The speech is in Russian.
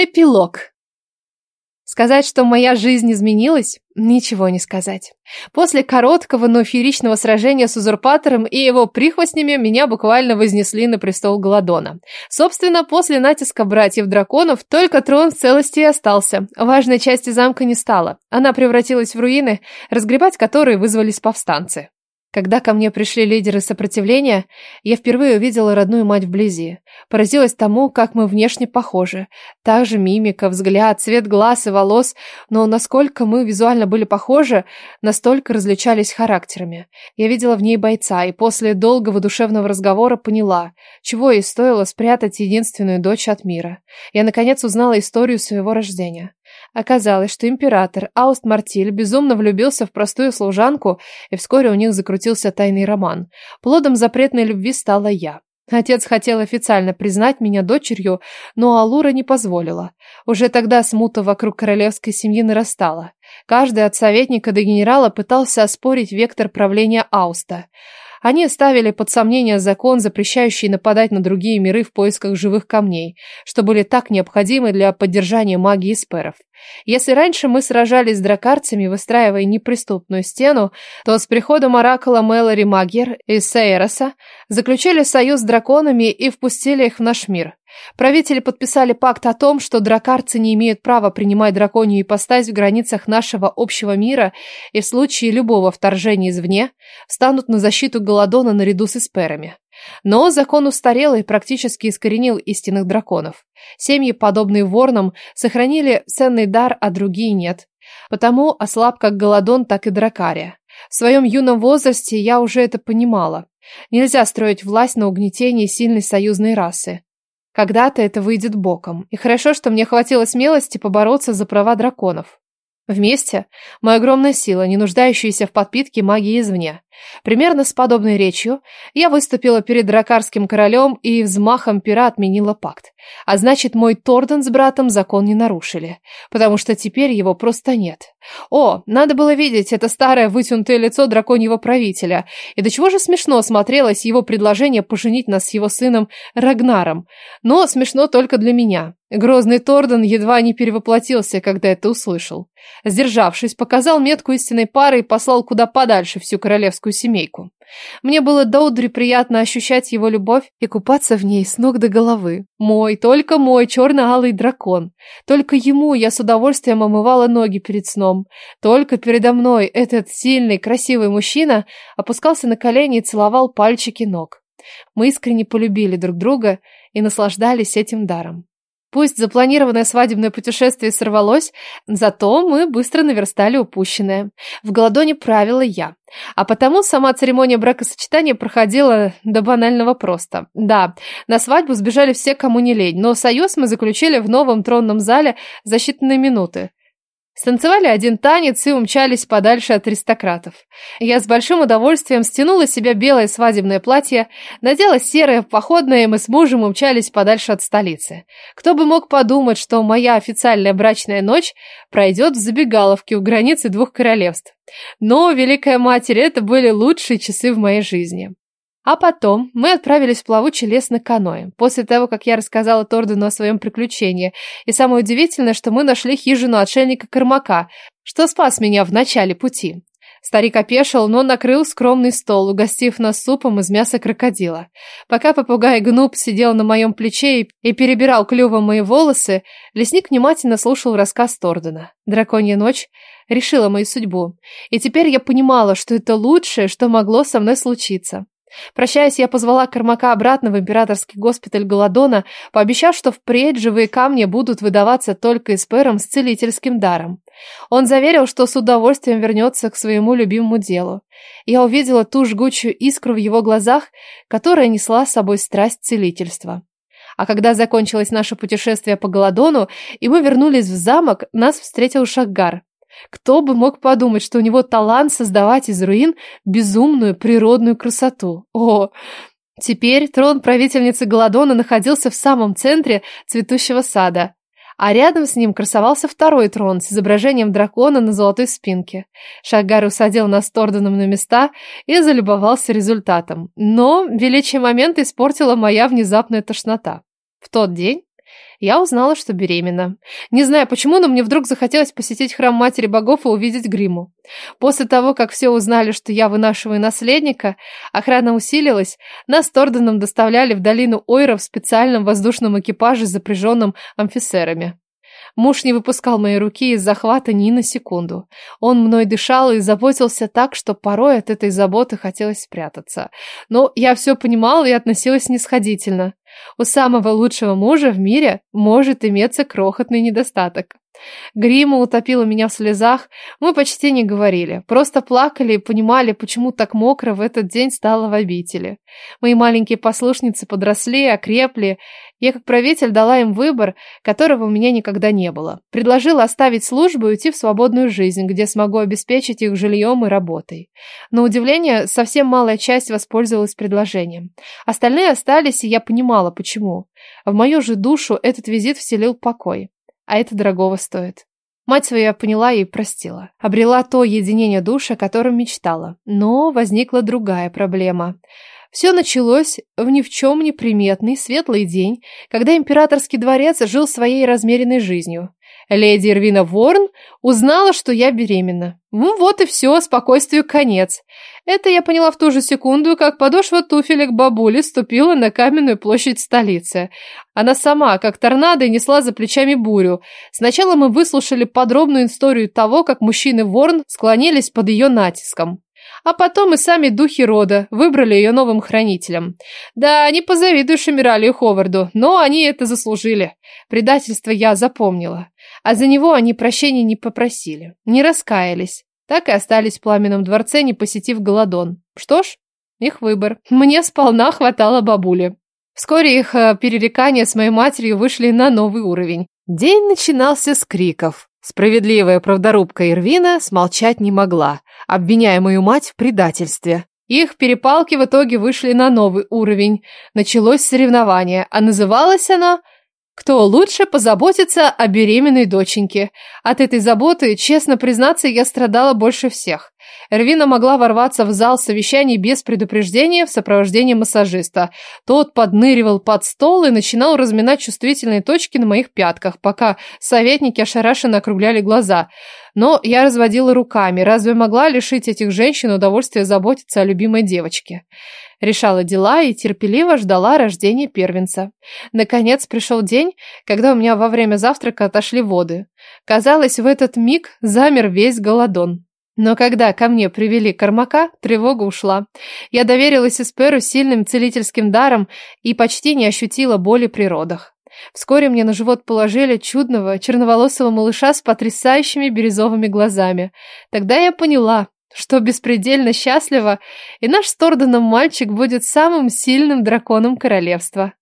Эпилог. Сказать, что моя жизнь изменилась, ничего не сказать. После короткого, но фееричного сражения с узурпатором и его прихвостнями меня буквально вознесли на престол Голодона. Собственно, после натиска братьев-драконов только трон в целости и остался. Важной части замка не стало. Она превратилась в руины, разгребать которые вызвались повстанцы. Когда ко мне пришли лидеры сопротивления, я впервые увидела родную мать вблизи. Поразилась тому, как мы внешне похожи. Та же мимика, взгляд, цвет глаз и волос, но насколько мы визуально были похожи, настолько различались характерами. Я видела в ней бойца, и после долгого душевного разговора поняла, чего ей стоило спрятать единственную дочь от мира. Я наконец узнала историю своего рождения. Оказалось, что император Ауст Мартиль безумно влюбился в простую служанку, и вскоре у них закрутился тайный роман. Плодом запретной любви стала я. Отец хотел официально признать меня дочерью, но Алура не позволила. Уже тогда смута вокруг королевской семьи нарастала. Каждый от советника до генерала пытался оспорить вектор правления Ауста. Они ставили под сомнение закон, запрещающий нападать на другие миры в поисках живых камней, что были так необходимы для поддержания магии сперов. Если раньше мы сражались с дракарцами, выстраивая неприступную стену, то с приходом оракула Мэлори Магер из Сейроса заключили союз с драконами и впустили их в наш мир. Правители подписали пакт о том, что дракарцы не имеют права принимать драконью ипостась в границах нашего общего мира и в случае любого вторжения извне станут на защиту Голодона наряду с эсперами. Но закон устарел и практически искоренил истинных драконов. Семьи, подобные ворнам, сохранили ценный дар, а другие нет. Потому ослаб как Голодон, так и Дракария. В своем юном возрасте я уже это понимала. Нельзя строить власть на угнетении сильной союзной расы. Когда-то это выйдет боком. И хорошо, что мне хватило смелости побороться за права драконов. Вместе мы огромная сила, не нуждающаяся в подпитке магии извне. Примерно с подобной речью я выступила перед дракарским королем и взмахом пера отменила пакт. А значит, мой Торден с братом закон не нарушили, потому что теперь его просто нет. О, надо было видеть это старое вытянутое лицо драконьего правителя. И до чего же смешно смотрелось его предложение поженить нас с его сыном Рагнаром. Но смешно только для меня. Грозный Торден едва не перевоплотился, когда это услышал. Сдержавшись, показал метку истинной пары и послал куда подальше всю королевскую семейку. Мне было до удри приятно ощущать его любовь и купаться в ней с ног до головы. Мой, только мой черно-алый дракон. Только ему я с удовольствием омывала ноги перед сном. Только передо мной этот сильный, красивый мужчина опускался на колени и целовал пальчики ног. Мы искренне полюбили друг друга и наслаждались этим даром. Пусть запланированное свадебное путешествие сорвалось, зато мы быстро наверстали упущенное. В Голодоне правила я. А потому сама церемония бракосочетания проходила до банального просто. Да, на свадьбу сбежали все, кому не лень, но союз мы заключили в новом тронном зале за считанные минуты. Станцевали один танец и умчались подальше от аристократов. Я с большим удовольствием стянула с себя белое свадебное платье, надела серое походное, и мы с мужем умчались подальше от столицы. Кто бы мог подумать, что моя официальная брачная ночь пройдет в забегаловке у границы двух королевств. Но, Великая Матерь, это были лучшие часы в моей жизни. А потом мы отправились в плавучий лес на каное, после того, как я рассказала Тордену о своем приключении. И самое удивительное, что мы нашли хижину отшельника Кормака, что спас меня в начале пути. Старик опешил, но накрыл скромный стол, угостив нас супом из мяса крокодила. Пока попугай Гнуб сидел на моем плече и перебирал клювом мои волосы, лесник внимательно слушал рассказ Тордена. Драконья ночь решила мою судьбу. И теперь я понимала, что это лучшее, что могло со мной случиться. Прощаясь, я позвала Кормака обратно в императорский госпиталь Голодона, пообещав, что впредь живые камни будут выдаваться только эсперам с целительским даром. Он заверил, что с удовольствием вернется к своему любимому делу. Я увидела ту жгучую искру в его глазах, которая несла с собой страсть целительства. А когда закончилось наше путешествие по Голодону, и мы вернулись в замок, нас встретил Шаггар. Кто бы мог подумать, что у него талант создавать из руин безумную природную красоту. О, теперь трон правительницы Голодона находился в самом центре цветущего сада, а рядом с ним красовался второй трон с изображением дракона на золотой спинке. Шагар усадил нас Торденом на места и залюбовался результатом. Но величие момента испортила моя внезапная тошнота. В тот день Я узнала, что беременна. Не знаю почему, но мне вдруг захотелось посетить храм Матери Богов и увидеть гриму. После того, как все узнали, что я вынашиваю наследника, охрана усилилась, нас с Торденом доставляли в долину Ойра в специальном воздушном экипаже, запряженном амфисерами. Муж не выпускал мои руки из захвата ни на секунду. Он мной дышал и заботился так, что порой от этой заботы хотелось спрятаться. Но я все понимала и относилась снисходительно. У самого лучшего мужа в мире может иметься крохотный недостаток. Грима утопила меня в слезах, мы почти не говорили, просто плакали и понимали, почему так мокро в этот день стало в обители. Мои маленькие послушницы подросли, окрепли, я как правитель дала им выбор, которого у меня никогда не было. Предложила оставить службу и уйти в свободную жизнь, где смогу обеспечить их жильем и работой. На удивление, совсем малая часть воспользовалась предложением. Остальные остались, и я понимала, почему. В мою же душу этот визит вселил покой а это дорогого стоит. Мать свою я поняла и простила. Обрела то единение души, о котором мечтала. Но возникла другая проблема. Все началось в ни в чем не приметный светлый день, когда императорский дворец жил своей размеренной жизнью. Леди Ирвина Ворн узнала, что я беременна. Ну вот и все, спокойствию конец. Это я поняла в ту же секунду, как подошва туфелек бабули ступила на каменную площадь столицы. Она сама, как торнадо, несла за плечами бурю. Сначала мы выслушали подробную историю того, как мужчины Ворн склонились под ее натиском. А потом и сами духи рода выбрали ее новым хранителем. Да, не позавидуешь Эмиралию Ховарду, но они это заслужили. Предательство я запомнила. А за него они прощения не попросили, не раскаялись. Так и остались в пламенном дворце, не посетив голодон. Что ж, их выбор. Мне сполна хватало бабули. Вскоре их э, перерекания с моей матерью вышли на новый уровень. День начинался с криков. Справедливая правдорубка Ирвина смолчать не могла, обвиняя мою мать в предательстве. Их перепалки в итоге вышли на новый уровень. Началось соревнование, а называлось оно кто лучше позаботится о беременной доченьке? От этой заботы, честно признаться, я страдала больше всех. Эрвина могла ворваться в зал совещаний без предупреждения в сопровождении массажиста. Тот подныривал под стол и начинал разминать чувствительные точки на моих пятках, пока советники ошарашенно округляли глаза. Но я разводила руками. Разве могла лишить этих женщин удовольствия заботиться о любимой девочке? решала дела и терпеливо ждала рождения первенца. Наконец пришел день, когда у меня во время завтрака отошли воды. Казалось, в этот миг замер весь голодон. Но когда ко мне привели кормака, тревога ушла. Я доверилась Эсперу сильным целительским даром и почти не ощутила боли при родах. Вскоре мне на живот положили чудного черноволосого малыша с потрясающими бирюзовыми глазами. Тогда я поняла, что беспредельно счастлива, и наш с Торденом мальчик будет самым сильным драконом королевства.